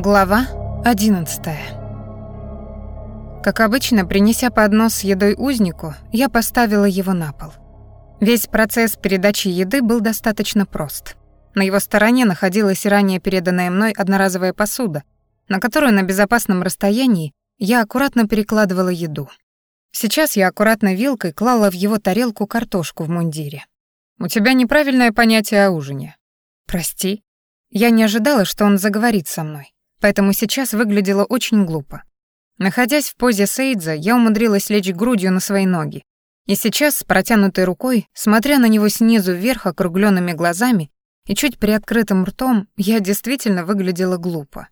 Глава 11 Как обычно, принеся поднос с едой узнику, я поставила его на пол. Весь процесс передачи еды был достаточно прост. На его стороне находилась ранее переданная мной одноразовая посуда, на которую на безопасном расстоянии я аккуратно перекладывала еду. Сейчас я аккуратно вилкой клала в его тарелку картошку в мундире. «У тебя неправильное понятие о ужине». «Прости». Я не ожидала, что он заговорит со мной поэтому сейчас выглядело очень глупо. Находясь в позе Сейдза, я умудрилась лечь грудью на свои ноги. И сейчас, с протянутой рукой, смотря на него снизу вверх округленными глазами и чуть приоткрытым ртом, я действительно выглядела глупо.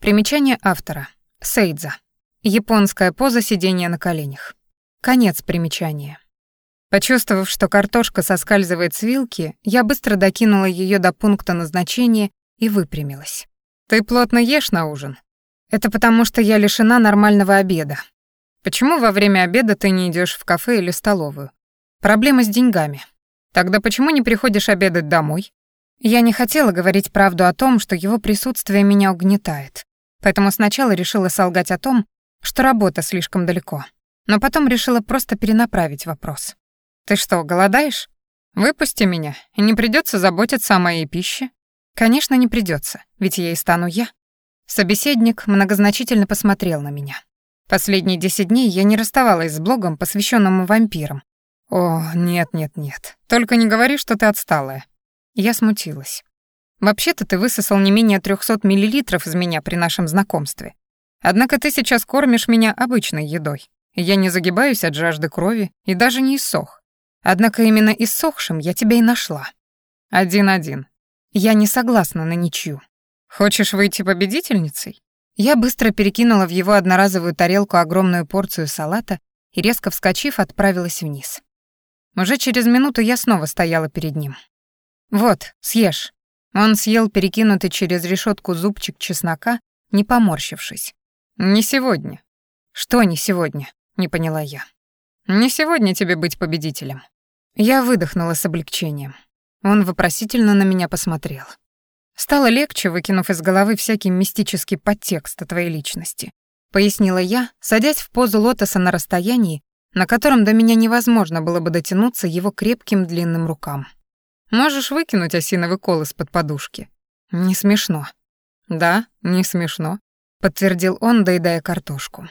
Примечание автора. Сейдза. Японская поза сидения на коленях. Конец примечания. Почувствовав, что картошка соскальзывает с вилки, я быстро докинула ее до пункта назначения и выпрямилась. Ты плотно ешь на ужин? Это потому, что я лишена нормального обеда. Почему во время обеда ты не идешь в кафе или столовую? Проблема с деньгами. Тогда почему не приходишь обедать домой? Я не хотела говорить правду о том, что его присутствие меня угнетает. Поэтому сначала решила солгать о том, что работа слишком далеко. Но потом решила просто перенаправить вопрос. Ты что, голодаешь? Выпусти меня, и не придется заботиться о моей пище. Конечно, не придется, ведь и стану я. Собеседник многозначительно посмотрел на меня. Последние десять дней я не расставалась с блогом, посвященным вампирам. О, нет, нет, нет. Только не говори, что ты отсталая. Я смутилась. Вообще-то ты высосал не менее 300 миллилитров из меня при нашем знакомстве. Однако ты сейчас кормишь меня обычной едой. Я не загибаюсь от жажды крови и даже не иссох. Однако именно иссохшим я тебя и нашла. Один-один. Я не согласна на ничью. Хочешь выйти победительницей? Я быстро перекинула в его одноразовую тарелку огромную порцию салата и, резко вскочив, отправилась вниз. Уже через минуту я снова стояла перед ним. «Вот, съешь». Он съел перекинутый через решетку зубчик чеснока, не поморщившись. «Не сегодня». «Что не сегодня?» — не поняла я. «Не сегодня тебе быть победителем». Я выдохнула с облегчением. Он вопросительно на меня посмотрел. Стало легче, выкинув из головы всякий мистический подтекст о твоей личности. Пояснила я, садясь в позу лотоса на расстоянии, на котором до меня невозможно было бы дотянуться его крепким длинным рукам. Можешь выкинуть осиновый кол из-под подушки. Не смешно. Да, не смешно, подтвердил он, доедая картошку.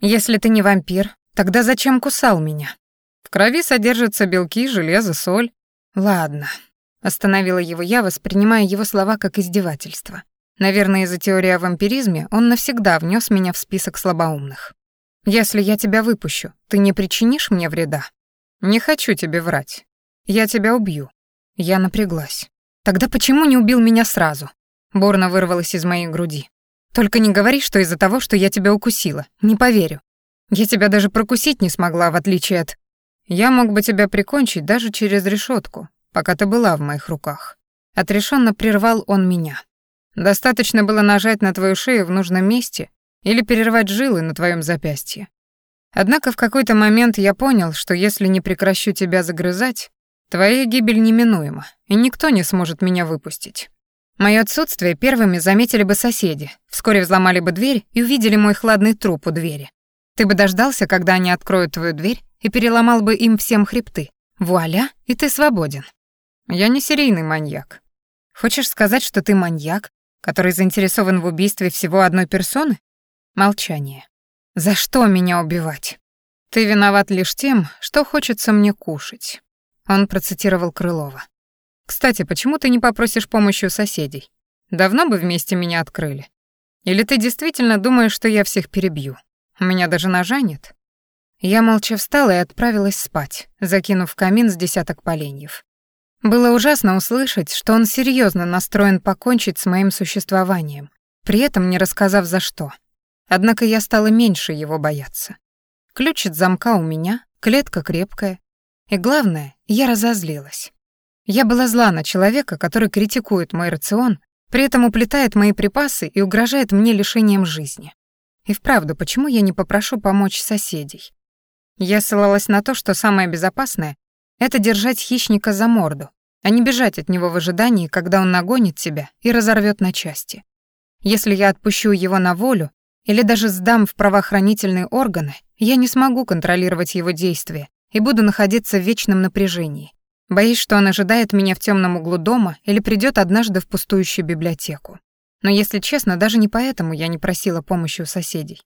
Если ты не вампир, тогда зачем кусал меня? В крови содержатся белки, железо, соль, «Ладно», — остановила его я, воспринимая его слова как издевательство. Наверное, из-за теории о вампиризме он навсегда внес меня в список слабоумных. «Если я тебя выпущу, ты не причинишь мне вреда?» «Не хочу тебе врать. Я тебя убью». Я напряглась. «Тогда почему не убил меня сразу?» Борно вырвалось из моей груди. «Только не говори, что из-за того, что я тебя укусила. Не поверю. Я тебя даже прокусить не смогла, в отличие от...» Я мог бы тебя прикончить даже через решетку, пока ты была в моих руках. Отрешенно прервал он меня. Достаточно было нажать на твою шею в нужном месте или перервать жилы на твоем запястье. Однако в какой-то момент я понял, что если не прекращу тебя загрызать, твоя гибель неминуема, и никто не сможет меня выпустить. Мое отсутствие первыми заметили бы соседи, вскоре взломали бы дверь и увидели мой хладный труп у двери. Ты бы дождался, когда они откроют твою дверь, и переломал бы им всем хребты. Вуаля, и ты свободен. Я не серийный маньяк. Хочешь сказать, что ты маньяк, который заинтересован в убийстве всего одной персоны? Молчание. За что меня убивать? Ты виноват лишь тем, что хочется мне кушать. Он процитировал Крылова. Кстати, почему ты не попросишь помощи у соседей? Давно бы вместе меня открыли. Или ты действительно думаешь, что я всех перебью? У меня даже ножа нет. Я молча встала и отправилась спать, закинув в камин с десяток поленьев. Было ужасно услышать, что он серьезно настроен покончить с моим существованием, при этом не рассказав за что. Однако я стала меньше его бояться. Ключ от замка у меня, клетка крепкая. И главное, я разозлилась. Я была зла на человека, который критикует мой рацион, при этом уплетает мои припасы и угрожает мне лишением жизни. И вправду, почему я не попрошу помочь соседей? Я ссылалась на то, что самое безопасное — это держать хищника за морду, а не бежать от него в ожидании, когда он нагонит тебя и разорвет на части. Если я отпущу его на волю или даже сдам в правоохранительные органы, я не смогу контролировать его действия и буду находиться в вечном напряжении. Боюсь, что он ожидает меня в темном углу дома или придет однажды в пустующую библиотеку. Но, если честно, даже не поэтому я не просила помощи у соседей.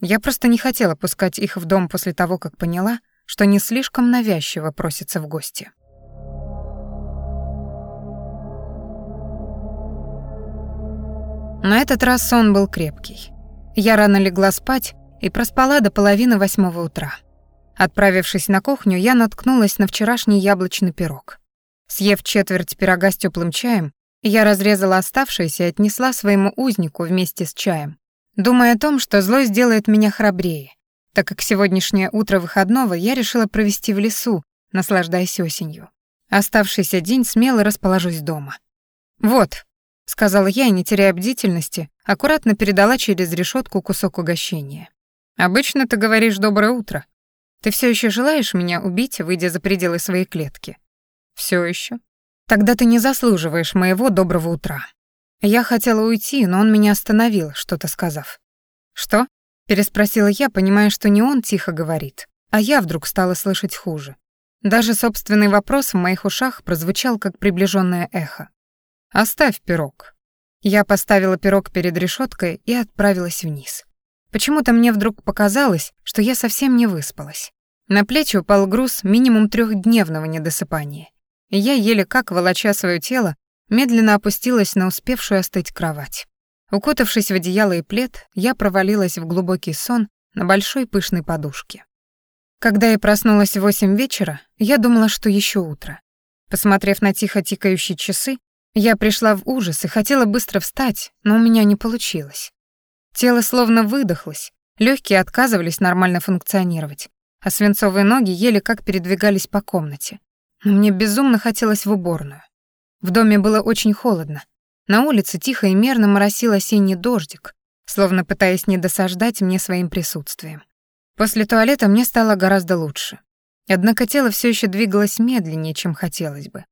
Я просто не хотела пускать их в дом после того, как поняла, что не слишком навязчиво просится в гости. На этот раз сон был крепкий. Я рано легла спать и проспала до половины восьмого утра. Отправившись на кухню, я наткнулась на вчерашний яблочный пирог. Съев четверть пирога с теплым чаем, я разрезала оставшееся и отнесла своему узнику вместе с чаем, думая о том, что зло сделает меня храбрее, так как сегодняшнее утро выходного я решила провести в лесу, наслаждаясь осенью. Оставшийся день смело расположусь дома. «Вот», — сказала я не теряя бдительности, аккуратно передала через решетку кусок угощения. «Обычно ты говоришь «доброе утро». Ты все еще желаешь меня убить, выйдя за пределы своей клетки?» Все еще. Тогда ты не заслуживаешь моего доброго утра». Я хотела уйти, но он меня остановил, что-то сказав. «Что?» — переспросила я, понимая, что не он тихо говорит, а я вдруг стала слышать хуже. Даже собственный вопрос в моих ушах прозвучал как приближенное эхо. «Оставь пирог». Я поставила пирог перед решеткой и отправилась вниз. Почему-то мне вдруг показалось, что я совсем не выспалась. На плечи упал груз минимум трехдневного недосыпания. Я, еле как волоча свое тело, медленно опустилась на успевшую остыть кровать. Укутавшись в одеяло и плед, я провалилась в глубокий сон на большой пышной подушке. Когда я проснулась в восемь вечера, я думала, что еще утро. Посмотрев на тихо тикающие часы, я пришла в ужас и хотела быстро встать, но у меня не получилось. Тело словно выдохлось, легкие отказывались нормально функционировать, а свинцовые ноги еле как передвигались по комнате. Но мне безумно хотелось в уборную. В доме было очень холодно. На улице тихо и мерно моросил осенний дождик, словно пытаясь не досаждать мне своим присутствием. После туалета мне стало гораздо лучше. Однако тело все еще двигалось медленнее, чем хотелось бы.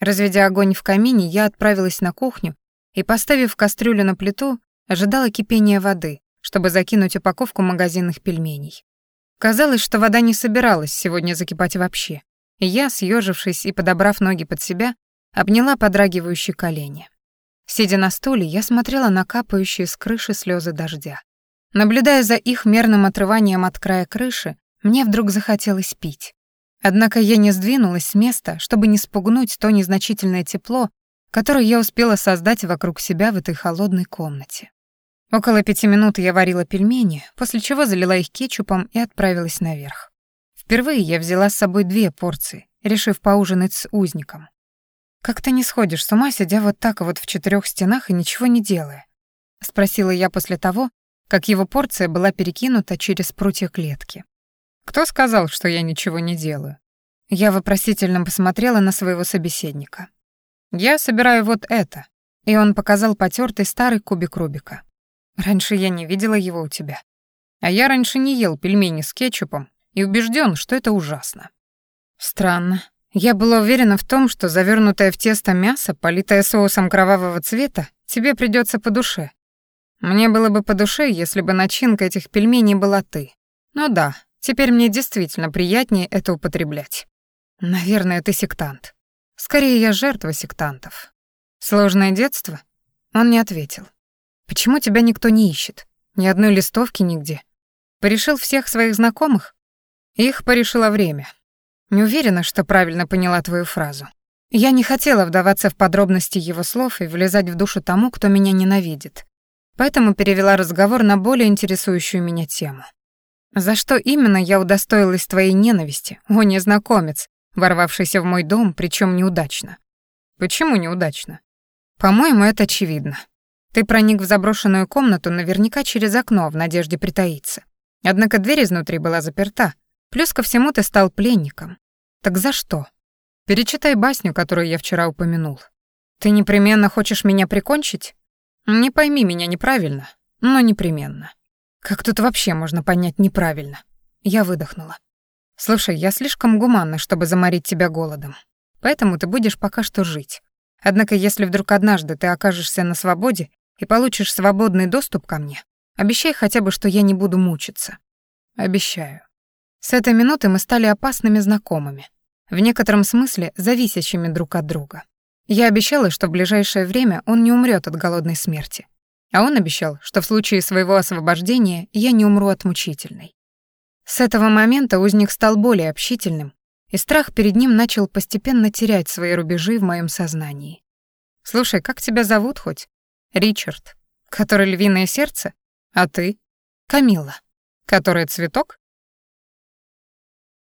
Разведя огонь в камине, я отправилась на кухню и, поставив кастрюлю на плиту, ожидала кипения воды, чтобы закинуть упаковку магазинных пельменей. Казалось, что вода не собиралась сегодня закипать вообще, и я, съежившись и подобрав ноги под себя, обняла подрагивающие колени. Сидя на стуле, я смотрела на капающие с крыши слезы дождя. Наблюдая за их мерным отрыванием от края крыши, мне вдруг захотелось пить. Однако я не сдвинулась с места, чтобы не спугнуть то незначительное тепло, которое я успела создать вокруг себя в этой холодной комнате. Около пяти минут я варила пельмени, после чего залила их кетчупом и отправилась наверх. Впервые я взяла с собой две порции, решив поужинать с узником. «Как ты не сходишь с ума, сидя вот так вот в четырех стенах и ничего не делая?» — спросила я после того, как его порция была перекинута через прутья клетки. «Кто сказал, что я ничего не делаю?» Я вопросительно посмотрела на своего собеседника. «Я собираю вот это», и он показал потертый старый кубик Рубика. «Раньше я не видела его у тебя. А я раньше не ел пельмени с кетчупом и убежден, что это ужасно. Странно. Я была уверена в том, что завернутое в тесто мясо, политое соусом кровавого цвета, тебе придется по душе. Мне было бы по душе, если бы начинка этих пельменей была ты. Ну да, теперь мне действительно приятнее это употреблять. Наверное, ты сектант. Скорее, я жертва сектантов. Сложное детство? Он не ответил. Почему тебя никто не ищет? Ни одной листовки нигде. Порешил всех своих знакомых? Их порешило время. Не уверена, что правильно поняла твою фразу. Я не хотела вдаваться в подробности его слов и влезать в душу тому, кто меня ненавидит. Поэтому перевела разговор на более интересующую меня тему. За что именно я удостоилась твоей ненависти, о незнакомец, ворвавшийся в мой дом, причем неудачно? Почему неудачно? По-моему, это очевидно. Ты проник в заброшенную комнату наверняка через окно в надежде притаиться. Однако дверь изнутри была заперта, Плюс ко всему ты стал пленником. Так за что? Перечитай басню, которую я вчера упомянул. Ты непременно хочешь меня прикончить? Не пойми меня неправильно, но непременно. Как тут вообще можно понять неправильно? Я выдохнула. Слушай, я слишком гуманна, чтобы заморить тебя голодом. Поэтому ты будешь пока что жить. Однако если вдруг однажды ты окажешься на свободе, и получишь свободный доступ ко мне, обещай хотя бы, что я не буду мучиться». «Обещаю». С этой минуты мы стали опасными знакомыми, в некотором смысле зависящими друг от друга. Я обещала, что в ближайшее время он не умрет от голодной смерти. А он обещал, что в случае своего освобождения я не умру от мучительной. С этого момента узник стал более общительным, и страх перед ним начал постепенно терять свои рубежи в моем сознании. «Слушай, как тебя зовут хоть?» «Ричард. Который львиное сердце? А ты?» «Камилла. Которая цветок?»